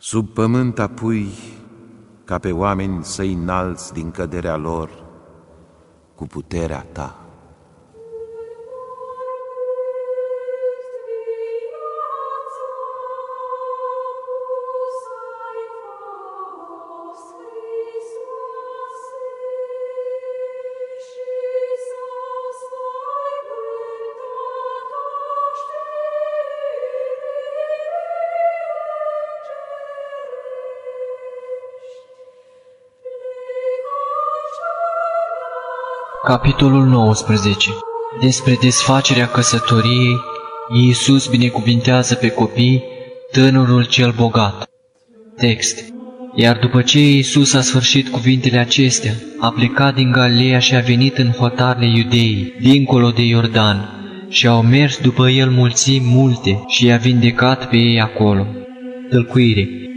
Sub pământ apui, ca pe oameni să-i înalți din căderea lor, cu puterea ta. Capitolul 19 Despre desfacerea căsătoriei, Iisus binecuvintează pe copii, tânărul cel bogat. Text Iar după ce Iisus a sfârșit cuvintele acestea, a plecat din Galileea și a venit în hotarele iudeii, dincolo de Iordan, și au mers după el mulțimi multe și i-a vindecat pe ei acolo. Tălcuire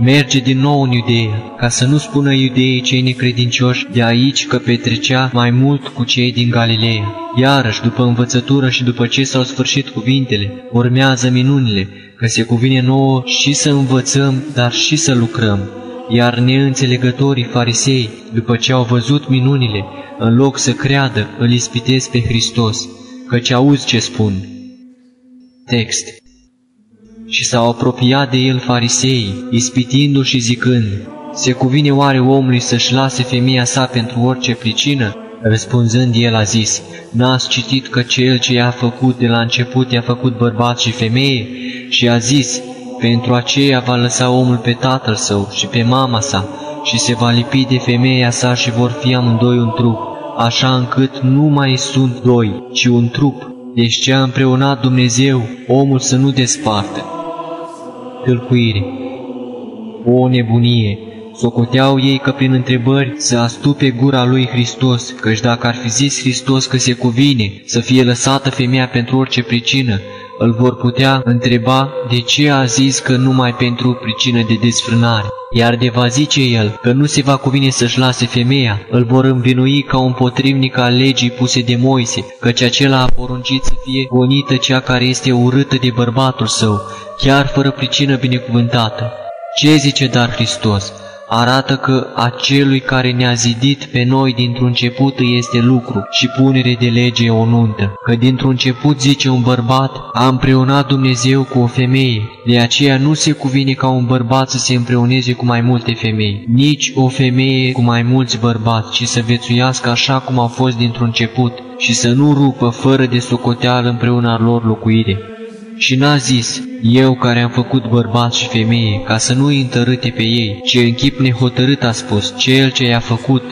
merge din nou în Iudeea, ca să nu spună iudeii cei necredincioși de aici că petrecea mai mult cu cei din Galileea. Iarăși, după învățătură și după ce s-au sfârșit cuvintele, urmează minunile, că se cuvine nouă și să învățăm, dar și să lucrăm. Iar neînțelegătorii farisei, după ce au văzut minunile, în loc să creadă, îl ispitesc pe Hristos, căci auzi ce spun. Text și s-au apropiat de el fariseii, ispitindu-l și zicând, Se cuvine oare omului să-și lase femeia sa pentru orice pricină? Răspunzând el a zis, N-ați citit că cel ce i-a făcut de la început i-a făcut bărbat și femeie? Și a zis, Pentru aceea va lăsa omul pe tatăl său și pe mama sa și se va lipi de femeia sa și vor fi amândoi un trup, așa încât nu mai sunt doi, ci un trup. Deci ce a împreunat Dumnezeu, omul să nu despartă tâlcuire. O nebunie! Socoteau ei că prin întrebări să astupe gura lui Hristos, căci dacă ar fi zis Hristos că se cuvine să fie lăsată femeia pentru orice pricină, îl vor putea întreba de ce a zis că numai pentru pricină de desfrânare. Iar de va zice el că nu se va cuvine să-și lase femeia, îl vor învinui ca un potrivnic al legii puse de Moise, căci acela a poruncit să fie gonită cea care este urâtă de bărbatul său, chiar fără pricină binecuvântată. Ce zice dar Hristos? Arată că acelui care ne-a zidit pe noi dintr-un început este lucru și punere de lege o nuntă. Că dintr-un început, zice un bărbat, a împreunat Dumnezeu cu o femeie, de aceea nu se cuvine ca un bărbat să se împreuneze cu mai multe femei, nici o femeie cu mai mulți bărbați, ci să vețuiască așa cum au fost dintr-un început și să nu rupă fără de socoteală împreună lor locuire. Și n-a zis, eu care am făcut bărbat și femeie, ca să nu îi întărâte pe ei, ci în chip nehotărât a spus, cel ce i-a făcut,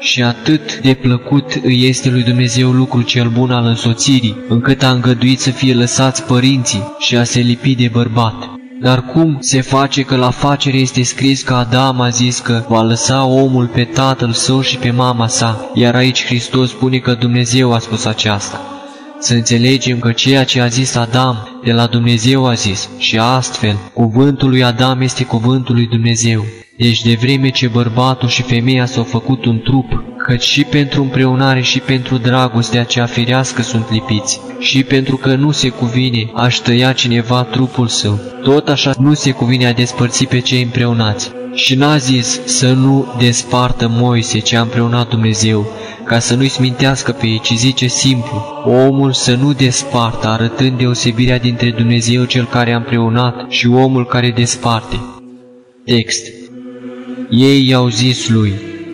și atât de plăcut îi este lui Dumnezeu lucrul cel bun al însoțirii, încât a îngăduit să fie lăsați părinții și a se lipi de bărbat. Dar cum se face că la facere este scris că Adam a zis că va lăsa omul pe tatăl său și pe mama sa, iar aici Hristos spune că Dumnezeu a spus aceasta? Să înțelegem că ceea ce a zis Adam de la Dumnezeu a zis și astfel cuvântul lui Adam este cuvântul lui Dumnezeu. Deci de vreme ce bărbatul și femeia s-au făcut un trup, căci și pentru împreunare și pentru dragostea cea firească sunt lipiți, și pentru că nu se cuvine aș tăia cineva trupul său, tot așa nu se cuvine a despărți pe cei împreunați. Și n-a zis să nu despartă Moise ce a împreunat Dumnezeu, ca să nu-i smintească pe ei, ci zice simplu, omul să nu despartă, arătând deosebirea dintre Dumnezeu cel care a împreunat și omul care desparte. Text Ei i-au zis lui,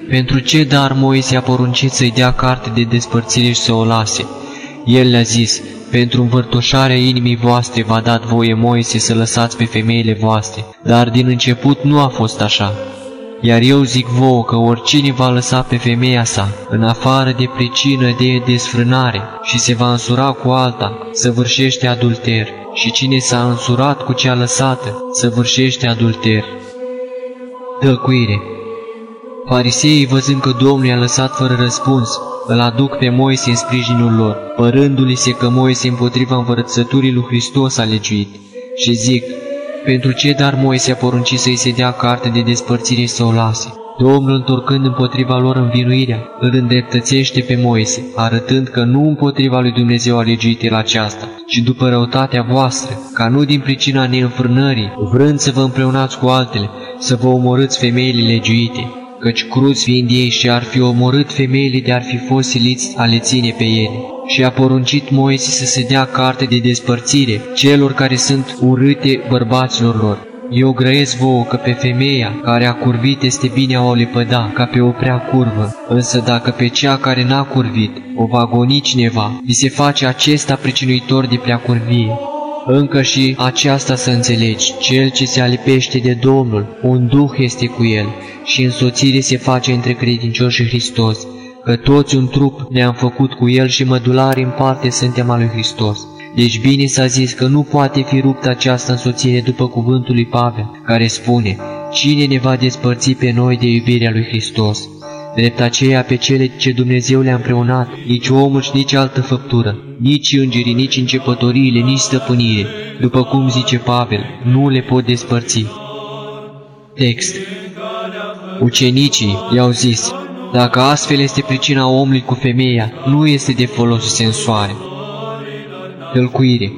pentru ce dar Moise a poruncit să-i dea carte de despărțire și să o lase? El le-a zis, pentru învârtoșarea inimii voastre v-a dat voie Moise să lăsați pe femeile voastre, dar din început nu a fost așa. Iar eu zic vouă că oricine va lăsa pe femeia sa, în afară de pricină de desfrânare, și se va însura cu alta, săvârșește adulter, și cine s-a însurat cu cea lăsată, săvârșește adulter. Tălcuire Fariseii, văzând că Domnul i-a lăsat fără răspuns, îl aduc pe Moise în sprijinul lor, părându-li se că Moise împotriva învărățăturii lui Hristos a legiuit, și zic, pentru ce dar Moise a poruncit să-i se dea carte de despărțire să o lase? Domnul, întorcând împotriva lor învinuirea, îl îndreptățește pe Moise, arătând că nu împotriva lui Dumnezeu a legiuit el aceasta, ci după răutatea voastră, ca nu din pricina neînfrânării, vrând să vă împreunați cu altele, să vă omorâți femeile legiuite, căci cruți fiind ei și ar fi omorât femeile de ar fi fost siliți a le ține pe ele. Și a poruncit Moise să se dea carte de despărțire celor care sunt urâte bărbaților lor, eu grăiesc vouă că pe femeia care a curvit este bine a o lepăda ca pe o prea curvă, însă dacă pe cea care n-a curvit o va goni cineva, vi se face acesta pricinuitor de prea curvie. Încă și aceasta să înțelegi, cel ce se alipește de Domnul, un duh este cu el și însoțire se face între credincioși și Hristos, că toți un trup ne-am făcut cu el și mădulari în parte suntem al lui Hristos. Deci bine s-a zis că nu poate fi ruptă această însoțire după cuvântul lui Pavel, care spune, Cine ne va despărți pe noi de iubirea lui Hristos? Drept aceea pe cele ce Dumnezeu le-a împreunat, nici omul și nici altă făptură, nici îngerii, nici începătoriile, nici stăpânire, după cum zice Pavel, nu le pot despărți. Text Ucenicii i-au zis, dacă astfel este pricina omului cu femeia, nu este de folos să se însoare tălcuire.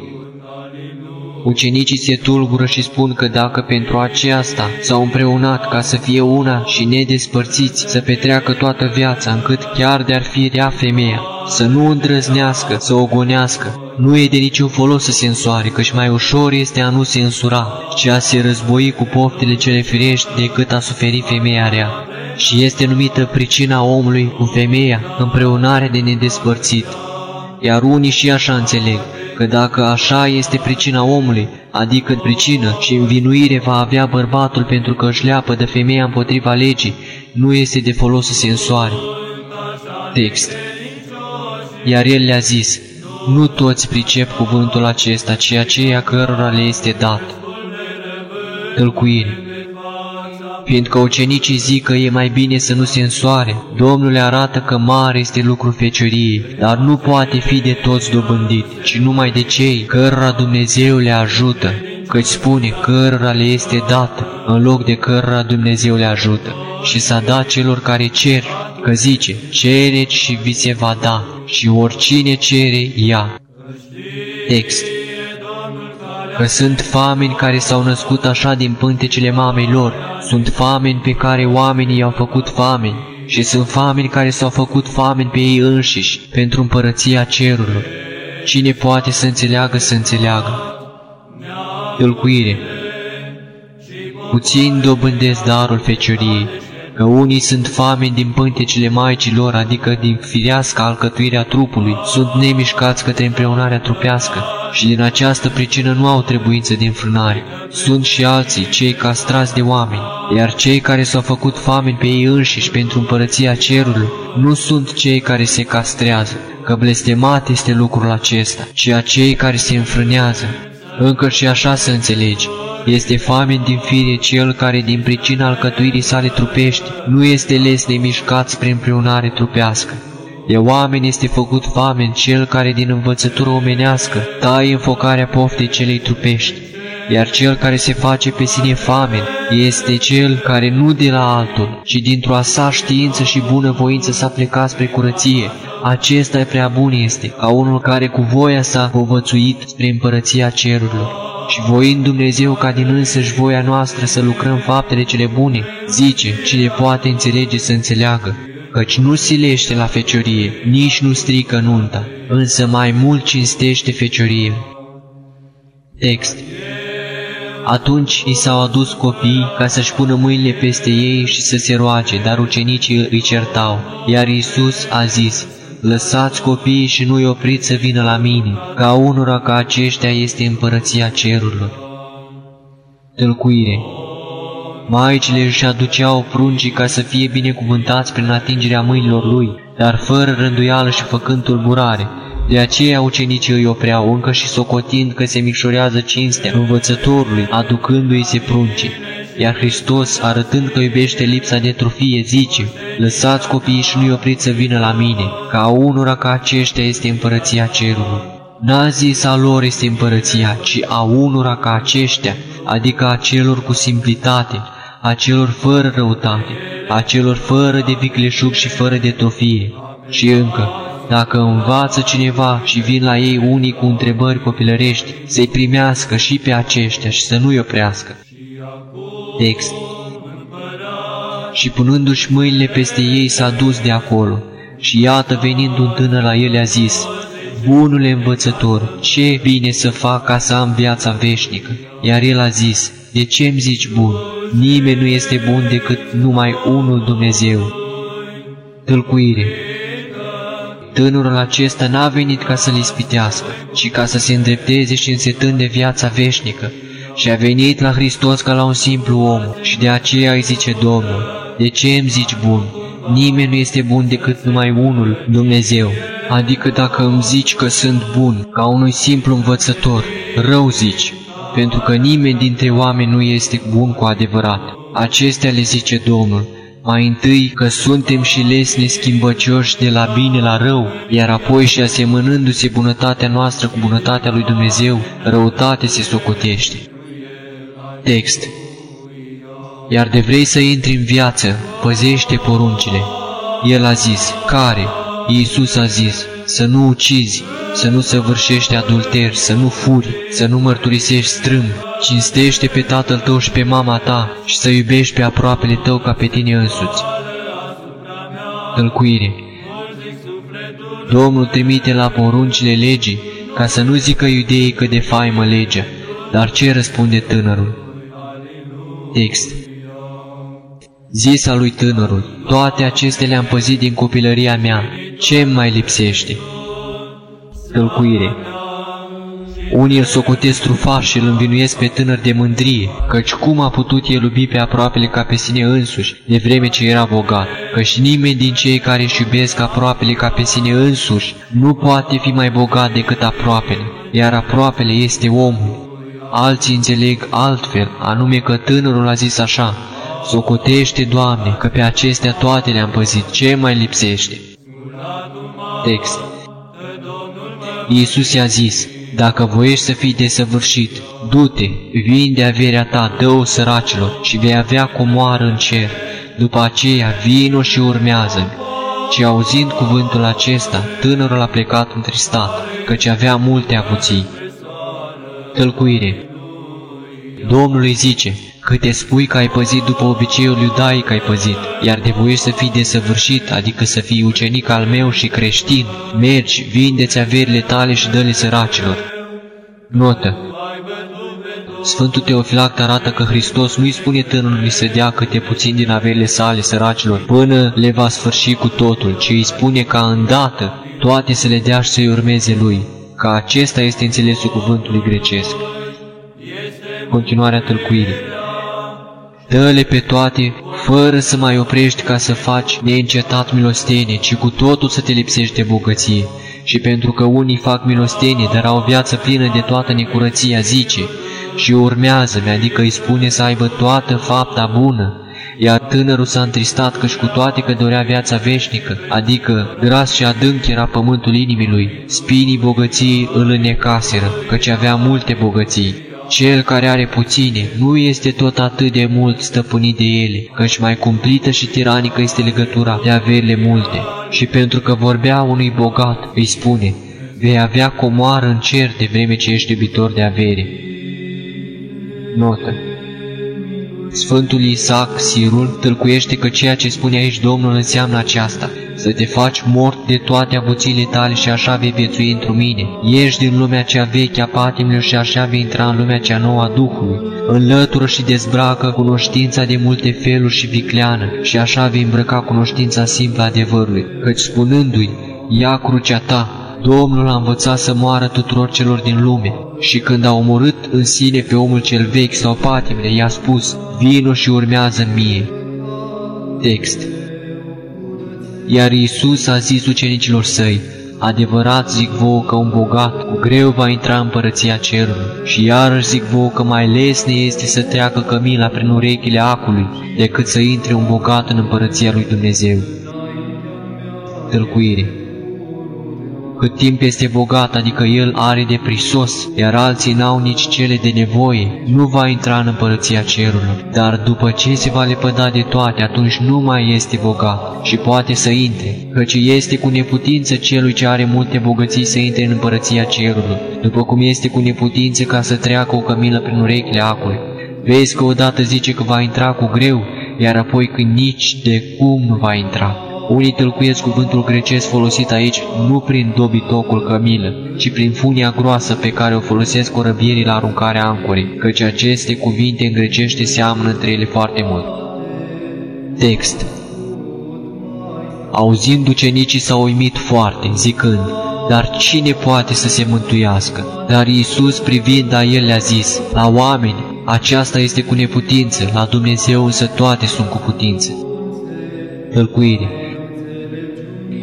Ucenicii se tulbură și spun că dacă pentru aceasta s-au împreunat ca să fie una și nedespărțiți, să petreacă toată viața, încât chiar de-ar fi rea femeia, să nu îndrăznească, să o gonească, nu e de niciun folos să se însoare, căci mai ușor este a nu se însura, ci a se război cu poftele cele firești decât a suferi femeia rea. Și este numită pricina omului cu femeia, împreunare de nedespărțit. Iar unii și așa înțeleg, că dacă așa este pricina omului, adică pricină și învinuire va avea bărbatul pentru că își leapă de femeia împotriva legii, nu este de folos să se însoare. Text Iar el le-a zis, nu toți pricep cuvântul acesta, ci aceia cărora le este dat. Tălcuire fiindcă ucenicii zic că e mai bine să nu se însoare. Domnul le arată că mare este lucru fecioriei, dar nu poate fi de toți dobândit, ci numai de cei cărora Dumnezeu le ajută, căci spune cărora le este dat, în loc de cărora Dumnezeu le ajută. Și s-a dat celor care cer, că zice, cereți și vi se va da, și oricine cere, ia. Text că sunt fameni care s-au născut așa din pântecele mamei lor, sunt fameni pe care oamenii i-au făcut fameni și sunt fameni care s-au făcut fameni pe ei înșiși pentru împărăția cerurilor. Cine poate să înțeleagă, să înțeleagă. Tâlcuire Puțin dobândesc darul fecioriei, că unii sunt fameni din pântecele maicilor, adică din firească alcătuirea trupului, sunt nemișcați către împreunarea trupească și din această pricină nu au trebuință de înfrânare. Sunt și alții, cei castrați de oameni, iar cei care s-au făcut fameni pe ei înșiși pentru împărăția cerului, nu sunt cei care se castrează, că blestemat este lucrul acesta, ci a cei care se înfrânează. Încă și așa să înțelegi, este famen din fire cel care din pricina alcătuirii sale trupești nu este les de mișcat spre împreunare trupească. De oameni este făcut famen cel care din învățătură omenească taie înfocarea poftei celei trupești, iar cel care se face pe sine famen este cel care nu de la altul, ci dintr-o a sa știință și bună voință s-a plecat spre curăție. Acesta e prea bun este, ca unul care cu voia s-a povățuit spre împărăția cerurilor și voind Dumnezeu ca din însăși voia noastră să lucrăm faptele cele bune, zice, cine poate înțelege să înțeleagă, căci nu silește la feciorie, nici nu strică nunta, însă mai mult cinstește feciorie. Text atunci i s-au adus copii ca să-și pună mâinile peste ei și să se roage, dar ucenicii îi certau. Iar Iisus a zis, Lăsați copiii și nu-i opriți să vină la mine, ca unora ca aceștia este împărăția cerurilor. Tălcuire Maicile își aduceau pruncii ca să fie binecuvântați prin atingerea mâinilor lui, dar fără rânduială și făcând tulburare. De aceea ucenicii îi opreau încă și socotind că se micșorează cinstea învățătorului, aducându-i se pruncii. Iar Hristos, arătând că iubește lipsa de trufie, zice, Lăsați copiii și nu-i opriți să vină la mine, ca a unora ca aceștia este împărăția cerului. N-a zis a lor este împărăția, ci a unora ca aceștia, adică a celor cu simplitate, a celor fără răutate, a celor fără de vicleșug și fără de trofie. Și încă, dacă învață cineva și vin la ei unii cu întrebări copilărești, să-i primească și pe aceștia și să nu-i oprească. Text Și punându-și mâinile peste ei s-a dus de acolo, și iată venind un tânăr la el a zis, Bunule învățător, ce bine să fac ca să am viața veșnică? Iar el a zis, De ce îmi zici bun? Nimeni nu este bun decât numai unul Dumnezeu. Tâlcuire Tânărul acesta n-a venit ca să-l ispitească, ci ca să se îndrepteze și însetând de viața veșnică, și a venit la Hristos ca la un simplu om, și de aceea îi zice Domnul, De ce îmi zici bun? Nimeni nu este bun decât numai unul, Dumnezeu. Adică dacă îmi zici că sunt bun, ca unui simplu învățător, rău zici, pentru că nimeni dintre oameni nu este bun cu adevărat. Acestea le zice Domnul, mai întâi că suntem și lesne schimbăcioși de la bine la rău, iar apoi și asemănându-se bunătatea noastră cu bunătatea lui Dumnezeu, răutate se socotește. Text Iar de vrei să intri în viață, păzește poruncile. El a zis, care? Iisus a zis, să nu ucizi, să nu săvârșești adulter, să nu furi, să nu mărturisești strâmb, cinstește pe tatăl tău și pe mama ta și să iubești pe aproapele tău ca pe tine însuți. Tălcuire Domnul trimite la poruncile legii ca să nu zică iudeii că de faimă legea, dar ce răspunde tânărul? Text Zisa lui tânărul, toate acestea le-am păzit din copilăria mea, ce mai lipsește? Tălcuire Unii îl socotesc trufaș și îl învinuiesc pe tânăr de mândrie, căci cum a putut el iubi pe aproapele ca pe sine însuși, de vreme ce era bogat, căci nimeni din cei care își iubesc aproapele ca pe sine însuși nu poate fi mai bogat decât aproapele, iar aproapele este omul. Alții înțeleg altfel, anume că tânărul a zis așa, Socotește, Doamne, că pe acestea toate le-am păzit, ce mai lipsește? Text Iisus i-a zis, dacă voiești să fii desăvârșit, du-te, vinde averea ta, dă-o săracilor și vei avea comoară în cer. După aceea, vino și urmează-mi. Și auzind cuvântul acesta, tânărul a plecat întristat, căci avea multe avuții. Tălcuire Domnul îi zice, Câte spui că ai păzit după obiceiul iudaic ai păzit, iar de voie să fii desăvârșit, adică să fii ucenic al meu și creștin, mergi, vindeți averile tale și dă-le săracilor. Notă. Sfântul Teofilact arată că Hristos nu-i spune tânărului să dea câte puțin din averile sale săracilor până le va sfârși cu totul, ci îi spune ca îndată toate să le dea și să-i urmeze lui, că acesta este înțelesul cuvântului grecesc. Continuarea tâlcuirii Dă-le pe toate, fără să mai oprești ca să faci neîncetat milostenie, ci cu totul să te lipsești de bogăție. Și pentru că unii fac milostenie, dar au o viață plină de toată necurăția, zice, și urmează-mi, adică îi spune să aibă toată fapta bună, iar tânărul s-a întristat căci cu toate că dorea viața veșnică, adică gras și adânc era pământul inimii lui, spinii bogăției îl înnecaseră, căci avea multe bogății. Cel care are puține nu este tot atât de mult stăpânit de ele, căci mai cumplită și tiranică este legătura de averile multe. Și pentru că vorbea unui bogat, îi spune, vei avea comoară în cer de vreme ce ești iubitor de avere. Notă Sfântul Isaac Sirul tâlcuiește că ceea ce spune aici Domnul înseamnă aceasta, să te faci mort de toate avuțiile tale și așa vei viețui într mine. Ieși din lumea cea veche a patimilor și așa vei intra în lumea cea nouă a Duhului. Înlătură și dezbracă cunoștința de multe feluri și vicleană și așa vei îmbrăca cunoștința simplă adevărului, căci spunându-i, ia crucea ta, Domnul a învățat să moară tuturor celor din lume și când a omorât în sine pe omul cel vechi sau patimile, i-a spus, vino și urmează mie. Text iar Iisus a zis ucenicilor săi, Adevărat zic vouă că un bogat cu greu va intra în părăția cerului și iarăși zic vouă că mai lesne este să treacă cămila prin urechile acului decât să intre un bogat în împărăția lui Dumnezeu. Tălcuire Cât timp este bogat, adică el are de prisos, iar alții n-au nici cele de nevoie, nu va intra în împărăția cerurilor. Dar după ce se va lepăda de toate, atunci nu mai este bogat și poate să intre, căci este cu neputință celui ce are multe bogății să intre în împărăția cerurilor, după cum este cu neputință ca să treacă o cămilă prin urechile acului. Vezi că odată zice că va intra cu greu, iar apoi că nici de cum nu va intra. Unii tâlcuiesc cuvântul grecesc folosit aici nu prin dobitocul cămilă, ci prin funia groasă pe care o folosesc corăbierii la aruncarea ancorii, căci aceste cuvinte în grecește seamănă între ele foarte mult. Text Auzind ucenicii s-au uimit foarte, zicând, dar cine poate să se mântuiască? Dar Iisus privind la el le-a zis, la oameni aceasta este cu neputință, la Dumnezeu însă toate sunt cu putință. Tălcuire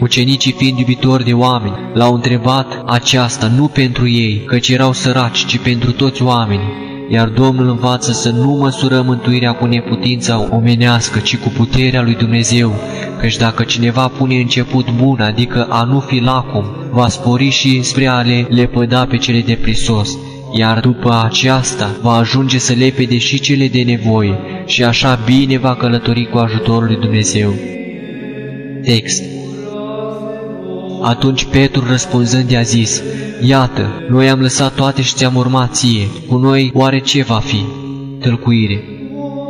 Ucenicii fiind iubitori de oameni, l-au întrebat aceasta nu pentru ei, căci erau săraci, ci pentru toți oamenii. Iar Domnul învață să nu măsurăm mântuirea cu neputința omenească, ci cu puterea lui Dumnezeu, căci dacă cineva pune început bun, adică a nu fi lacom, va spori și spre a le lepăda pe cele de prisos, iar după aceasta va ajunge să lepede și cele de nevoie. Și așa bine va călători cu ajutorul lui Dumnezeu. Text atunci Petru răspunzând i-a zis, Iată, noi am lăsat toate și ți-am urmat ție, cu noi oare ce va fi? Tălcuire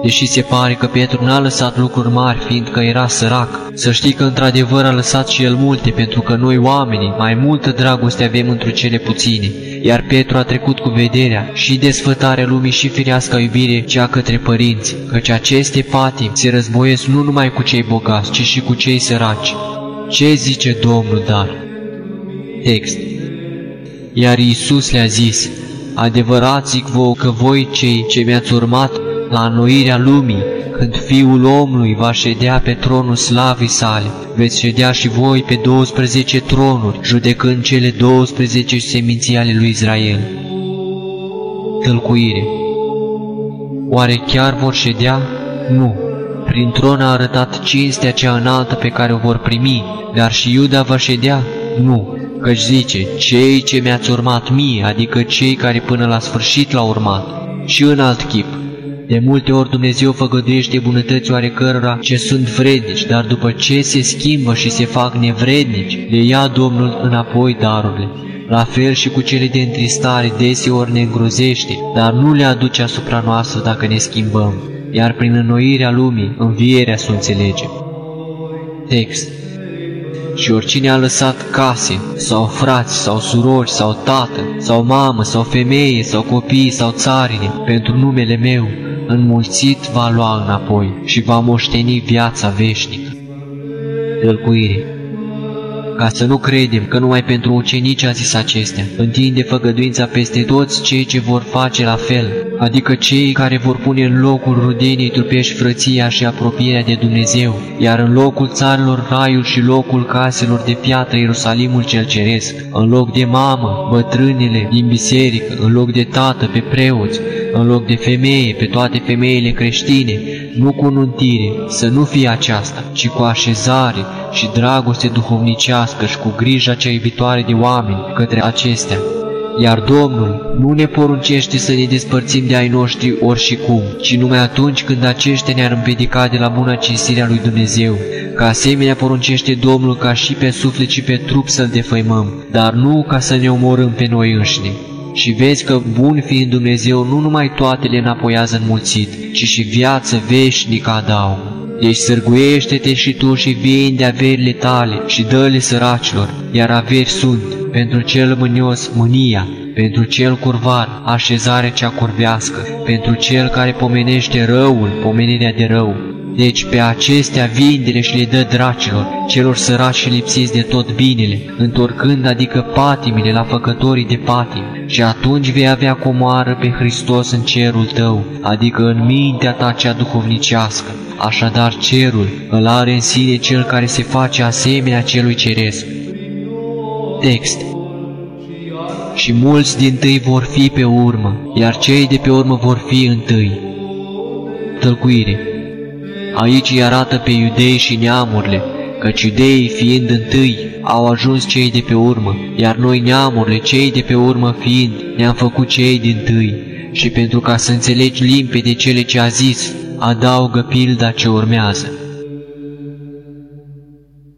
Deși se pare că Petru n-a lăsat lucruri mari, fiindcă era sărac, să știi că într-adevăr a lăsat și el multe, pentru că noi oamenii mai multă dragoste avem într cele puține. Iar Petru a trecut cu vederea și desfătarea lumii și firească iubire cea către părinți, căci aceste patimi se războiesc nu numai cu cei bogați, ci și cu cei săraci. Ce zice Domnul dar? Text Iar Iisus le-a zis, Adevărat zic vouă că voi cei ce mi-ați urmat la înnoirea lumii, când Fiul omului va ședea pe tronul slavii sale, veți ședea și voi pe 12 tronuri, judecând cele 12 seminții ale lui Israel. Tălcuire Oare chiar vor ședea? Nu. Prin tron a arătat cinstea cea înaltă pe care o vor primi, dar și Iuda va ședea? Nu. Căci zice, cei ce mi-ați urmat mie, adică cei care până la sfârșit l-au urmat, și în alt chip, de multe ori Dumnezeu făgăduiește bunătăți oarecărora ce sunt vrednici, dar după ce se schimbă și se fac nevrednici, le ia Domnul înapoi darurile. La fel și cu cele de întristare deseori ne îngrozește, dar nu le aduce asupra noastră dacă ne schimbăm, iar prin înnoirea lumii, învierea să înțelegem. Text și oricine a lăsat case, sau frați, sau surori, sau tată, sau mamă, sau femeie, sau copii, sau țarine, pentru numele meu, înmulțit va lua înapoi și va moșteni viața veșnică. Tălcuire ca să nu credem că numai pentru ucenici a zis acestea, întinde făgăduința peste toți cei ce vor face la fel, adică cei care vor pune în locul rudeniei trupești frăția și apropierea de Dumnezeu, iar în locul țarilor raiul și locul caselor de piatră Ierusalimul cel ceresc, în loc de mamă, bătrânile din biserică, în loc de tată pe preoți, în loc de femeie pe toate femeile creștine, nu cu nuntire, să nu fie aceasta, ci cu așezare și dragoste duhovnicească și cu grija cea iubitoare de oameni către acestea. Iar Domnul nu ne poruncește să ne despărțim de ai noștri ori și cum, ci numai atunci când aceștia ne-ar împiedica de la bună cinstirea lui Dumnezeu. Ca asemenea poruncește Domnul ca și pe suflet și pe trup să-L defăimăm, dar nu ca să ne omorâm pe noi înșine. Și vezi că bun fiind Dumnezeu nu numai toate le înapoiază înmulțit, ci și viață veșnică adaugă. Deci sârguiește-te și tu și vinde averile tale și dă-le săracilor, iar averi sunt, pentru cel mânios mânia, pentru cel curvar așezare cea curvească, pentru cel care pomenește răul, pomenirea de rău, deci pe acestea vindele și le dă dracilor, celor săraci și lipsiți de tot binele, întorcând adică patimile la făcătorii de patim, și atunci vei avea comoară pe Hristos în cerul tău, adică în mintea ta cea duhovnicească. Așadar cerul îl are în sine cel care se face asemenea celui ceresc. Text Și mulți din tâi vor fi pe urmă, iar cei de pe urmă vor fi întâi. Tălcuire Aici îi arată pe iudei și neamurile căci iudeii fiind întâi, au ajuns cei de pe urmă, iar noi neamurile cei de pe urmă fiind, ne-am făcut cei din tâi. Și pentru ca să înțelegi limpede cele ce a zis, adaugă pilda ce urmează.